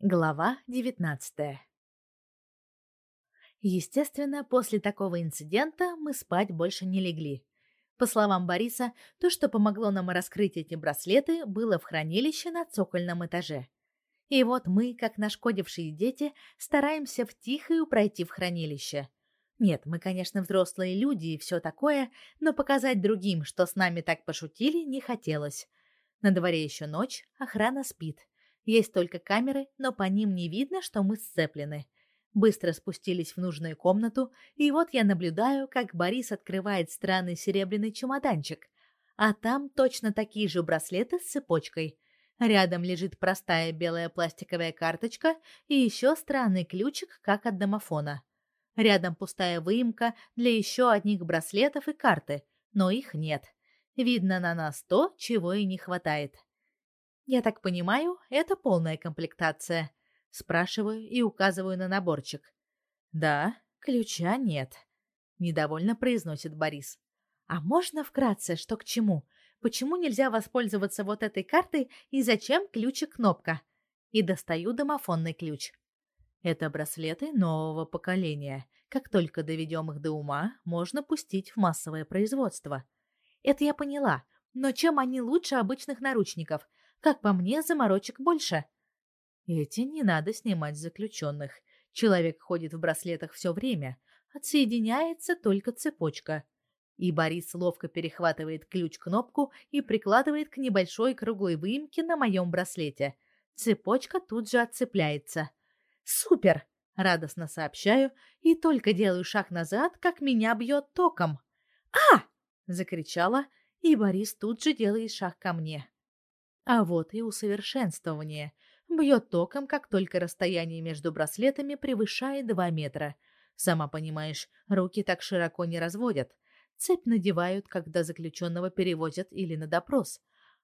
Глава 19 Естественно, после такого инцидента мы спать больше не легли. По словам Бориса, то, что помогло нам раскрыть эти браслеты, было в хранилище на цокольном этаже. И вот мы, как нашкодившие дети, стараемся втихую пройти в хранилище. Нет, мы, конечно, взрослые люди и все такое, но показать другим, что с нами так пошутили, не хотелось. На дворе еще ночь, охрана спит. Есть только камеры, но по ним не видно, что мы сцеплены. Быстро спустились в нужную комнату, и вот я наблюдаю, как Борис открывает странный серебряный чемоданчик. А там точно такие же браслеты с цепочкой. Рядом лежит простая белая пластиковая карточка и еще странный ключик, как от домофона. Рядом пустая выемка для еще одних браслетов и карты, но их нет. Видно на нас то, чего и не хватает. Я так понимаю, это полная комплектация. Спрашиваю и указываю на наборчик. Да, ключа нет, недовольно произносит Борис. А можно вкратце, что к чему? Почему нельзя воспользоваться вот этой картой и зачем ключик-кнопка? И достаю домофонный ключ. Это браслеты нового поколения. Как только доведем их до ума, можно пустить в массовое производство. Это я поняла. Но чем они лучше обычных наручников? Как по мне, заморочек больше. Эти не надо снимать заключенных. Человек ходит в браслетах все время. Отсоединяется только цепочка. И Борис ловко перехватывает ключ-кнопку и прикладывает к небольшой круглой выемке на моем браслете. Цепочка тут же отцепляется. «Супер!» — радостно сообщаю и только делаю шаг назад, как меня бьет током. «А!» — закричала, и Борис тут же делает шаг ко мне. А вот и усовершенствование. Бьет током, как только расстояние между браслетами превышает 2 метра. Сама понимаешь, руки так широко не разводят. Цепь надевают, когда заключенного перевозят или на допрос.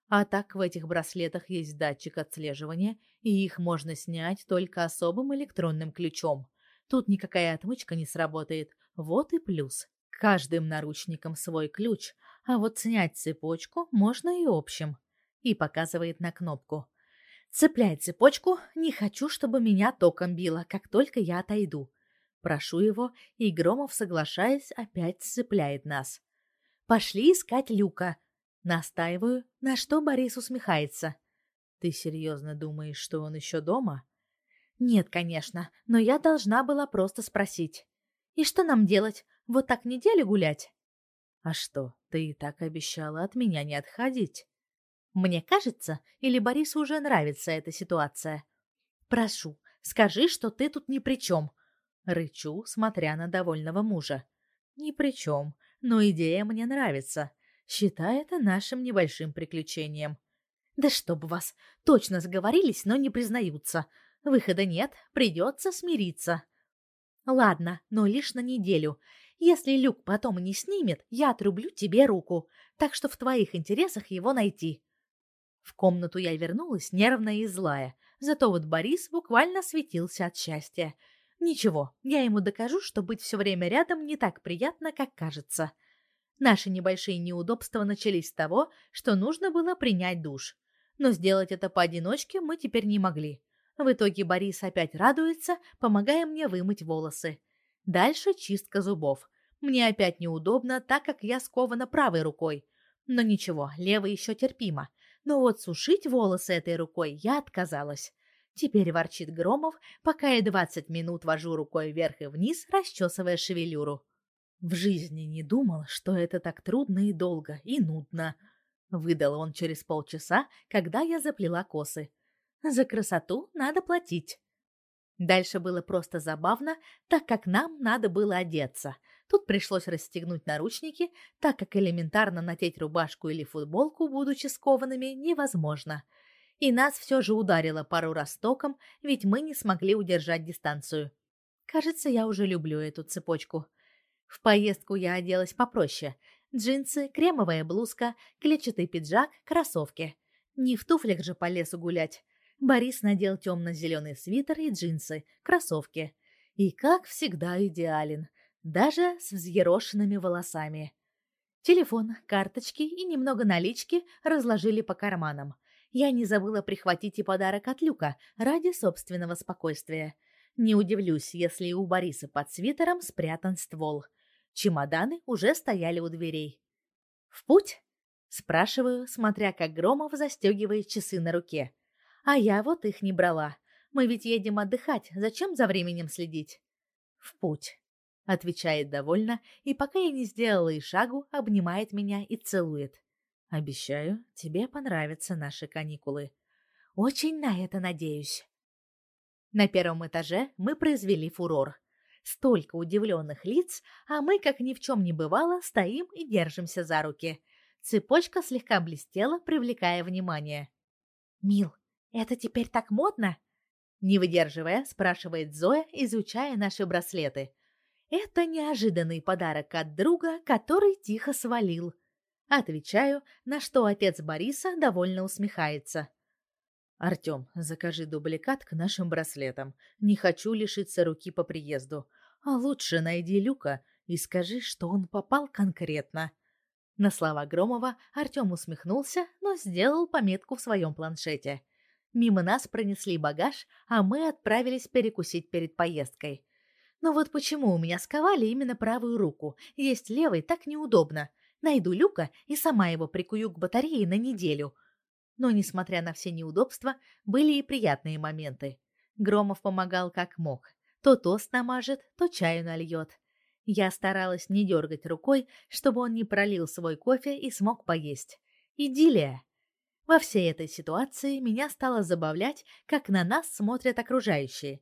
А так в этих браслетах есть датчик отслеживания, и их можно снять только особым электронным ключом. Тут никакая отмычка не сработает. Вот и плюс. Каждым наручником свой ключ, а вот снять цепочку можно и общим и показывает на кнопку. Цепляй цепочку, не хочу, чтобы меня током било, как только я отойду. Прошу его, и Громов, соглашаясь, опять цепляет нас. Пошли искать Люка. Настаиваю, на что Борис усмехается. Ты серьезно думаешь, что он еще дома? Нет, конечно, но я должна была просто спросить. И что нам делать? Вот так неделю гулять? А что, ты и так обещала от меня не отходить. Мне кажется, или Борису уже нравится эта ситуация. Прошу, скажи, что ты тут ни при чем. Рычу, смотря на довольного мужа. Ни при чем, но идея мне нравится. Считай это нашим небольшим приключением. Да чтоб вас, точно сговорились, но не признаются. Выхода нет, придется смириться. Ладно, но лишь на неделю. Если Люк потом не снимет, я отрублю тебе руку. Так что в твоих интересах его найти. В комнату я вернулась нервная и злая, зато вот Борис буквально светился от счастья. Ничего, я ему докажу, что быть все время рядом не так приятно, как кажется. Наши небольшие неудобства начались с того, что нужно было принять душ. Но сделать это поодиночке мы теперь не могли. В итоге Борис опять радуется, помогая мне вымыть волосы. Дальше чистка зубов. Мне опять неудобно, так как я скована правой рукой. Но ничего, левой еще терпимо но вот сушить волосы этой рукой я отказалась. Теперь ворчит Громов, пока я двадцать минут вожу рукой вверх и вниз, расчесывая шевелюру. В жизни не думал, что это так трудно и долго, и нудно. Выдал он через полчаса, когда я заплела косы. За красоту надо платить. Дальше было просто забавно, так как нам надо было одеться. Тут пришлось расстегнуть наручники, так как элементарно надеть рубашку или футболку, будучи скованными, невозможно. И нас все же ударило пару раз током, ведь мы не смогли удержать дистанцию. Кажется, я уже люблю эту цепочку. В поездку я оделась попроще. Джинсы, кремовая блузка, клетчатый пиджак, кроссовки. Не в туфлях же по лесу гулять. Борис надел темно-зеленый свитер и джинсы, кроссовки. И, как всегда, идеален, даже с взъерошенными волосами. Телефон, карточки и немного налички разложили по карманам. Я не забыла прихватить и подарок от Люка ради собственного спокойствия. Не удивлюсь, если у Бориса под свитером спрятан ствол. Чемоданы уже стояли у дверей. «В путь?» — спрашиваю, смотря как Громов застегивает часы на руке. А я вот их не брала. Мы ведь едем отдыхать, зачем за временем следить? В путь, отвечает довольно, и пока я не сделала и шагу, обнимает меня и целует. Обещаю, тебе понравятся наши каникулы. Очень на это надеюсь. На первом этаже мы произвели фурор. Столько удивленных лиц, а мы, как ни в чем не бывало, стоим и держимся за руки. Цепочка слегка блестела, привлекая внимание. «Мил, это теперь так модно?» Не выдерживая, спрашивает Зоя, изучая наши браслеты. Это неожиданный подарок от друга, который тихо свалил. Отвечаю, на что отец Бориса довольно усмехается. Артём, закажи дубликат к нашим браслетам. Не хочу лишиться руки по приезду. А лучше найди Люка и скажи, что он попал конкретно. На слова Громова Артём усмехнулся, но сделал пометку в своем планшете. Мимо нас пронесли багаж, а мы отправились перекусить перед поездкой. Но вот почему у меня сковали именно правую руку? Есть левой так неудобно. Найду Люка и сама его прикую к батарее на неделю. Но, несмотря на все неудобства, были и приятные моменты. Громов помогал как мог. То тост намажет, то чаю нальет. Я старалась не дергать рукой, чтобы он не пролил свой кофе и смог поесть. Идиллия. Во всей этой ситуации меня стало забавлять, как на нас смотрят окружающие.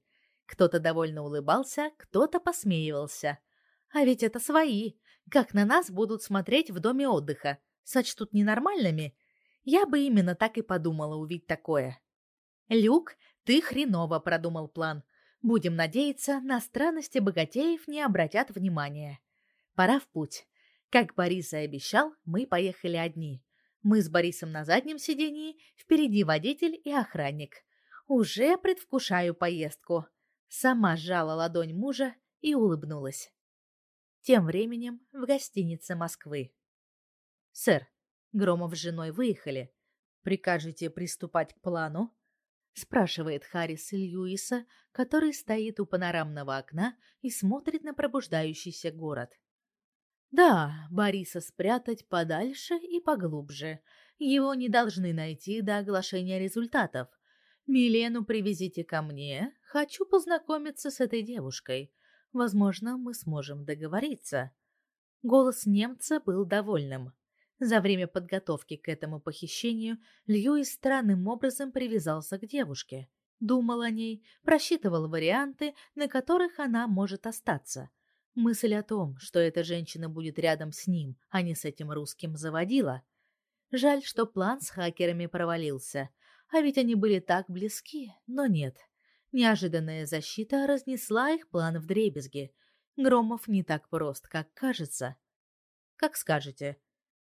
Кто-то довольно улыбался, кто-то посмеивался. А ведь это свои. Как на нас будут смотреть в доме отдыха? Сочтут ненормальными? Я бы именно так и подумала увидеть такое. Люк, ты хреново продумал план. Будем надеяться, на странности богатеев не обратят внимания. Пора в путь. Как Борис и обещал, мы поехали одни. Мы с Борисом на заднем сидении, впереди водитель и охранник. Уже предвкушаю поездку. Сама сжала ладонь мужа и улыбнулась. Тем временем в гостинице Москвы. «Сэр, Громов с женой выехали. Прикажете приступать к плану?» спрашивает Харрис Льюиса, который стоит у панорамного окна и смотрит на пробуждающийся город. Да, Бориса спрятать подальше и поглубже. Его не должны найти до оглашения результатов. Милену привезите ко мне. Хочу познакомиться с этой девушкой. Возможно, мы сможем договориться. Голос немца был довольным. За время подготовки к этому похищению Льюис странным образом привязался к девушке. Думал о ней, просчитывал варианты, на которых она может остаться – Мысль о том, что эта женщина будет рядом с ним, а не с этим русским, заводила. Жаль, что план с хакерами провалился. А ведь они были так близки, но нет. Неожиданная защита разнесла их план в дребезги. Громов не так прост, как кажется. «Как скажете».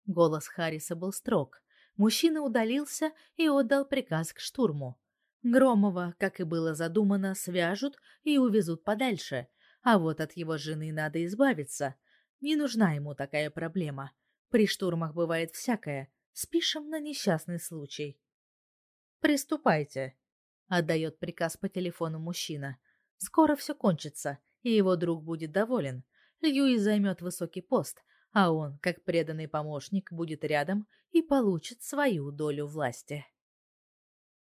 Голос Харриса был строг. Мужчина удалился и отдал приказ к штурму. Громова, как и было задумано, свяжут и увезут подальше — а вот от его жены надо избавиться. Не нужна ему такая проблема. При штурмах бывает всякое. Спишем на несчастный случай. «Приступайте», — отдает приказ по телефону мужчина. «Скоро все кончится, и его друг будет доволен. Льюи займет высокий пост, а он, как преданный помощник, будет рядом и получит свою долю власти».